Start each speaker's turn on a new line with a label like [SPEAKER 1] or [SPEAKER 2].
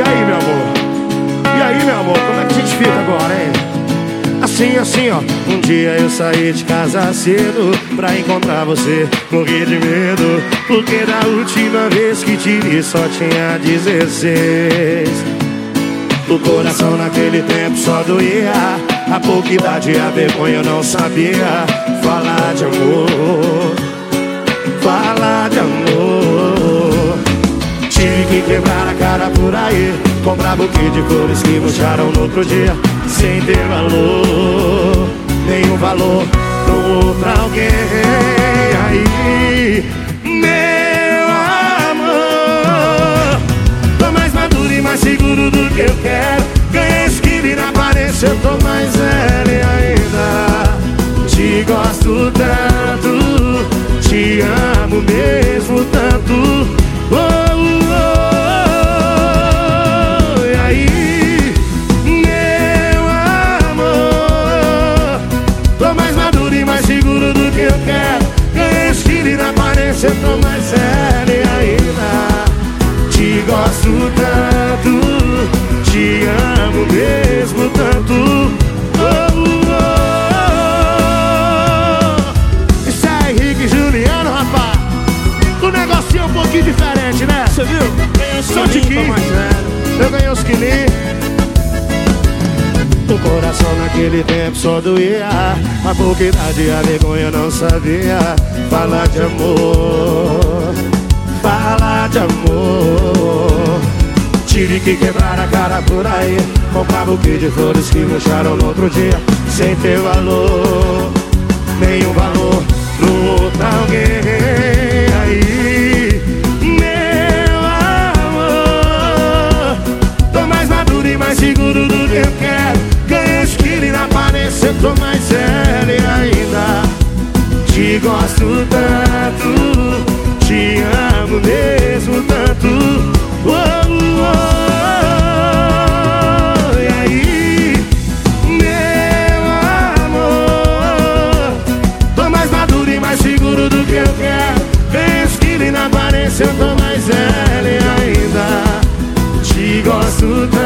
[SPEAKER 1] aí, meu amor, como é que a gente fica agora, hein? Assim, assim, ó. Um dia eu saí de casa cedo Pra encontrar você. Morri de medo Porque da última vez que te vi Só tinha 16 O coração naquele tempo só doía. A pouca idade e a vergonha eu não sabia. Falar de amor. Falar de amor que quebrar a cara por aí. Comprar buquê de flores que murcharam no outro dia Sem ter valor Nenhum valor pro outro alguém Aí, meu amor Tô mais maduro e mais seguro do que eu quero. Ganhei na aparência, eu tô você tô mais sério ainda Te gosto tanto Te amo mesmo tanto oh, oh, oh. Isso é Henrique Juliano, rapaz O negocinho é um pouquinho diferente, né?
[SPEAKER 2] Você viu?
[SPEAKER 1] Ganhei os quilinhos, Eu ganhei os quilinhos naquele tempo só doía A pouca idade a vergonha não sabia. Falar de amor Falar de amor. Tive que quebrar a cara por aí Comprar buquê de flores que murcharam no outro dia. Sem ter valor gosto tanto, te amo mesmo tanto. Oh, oh, oh. E aí, meu amor, tô mais maduro e mais seguro do que eu quero. Penso que nem na aparência eu tô mais ele ainda. Te gosto tanto.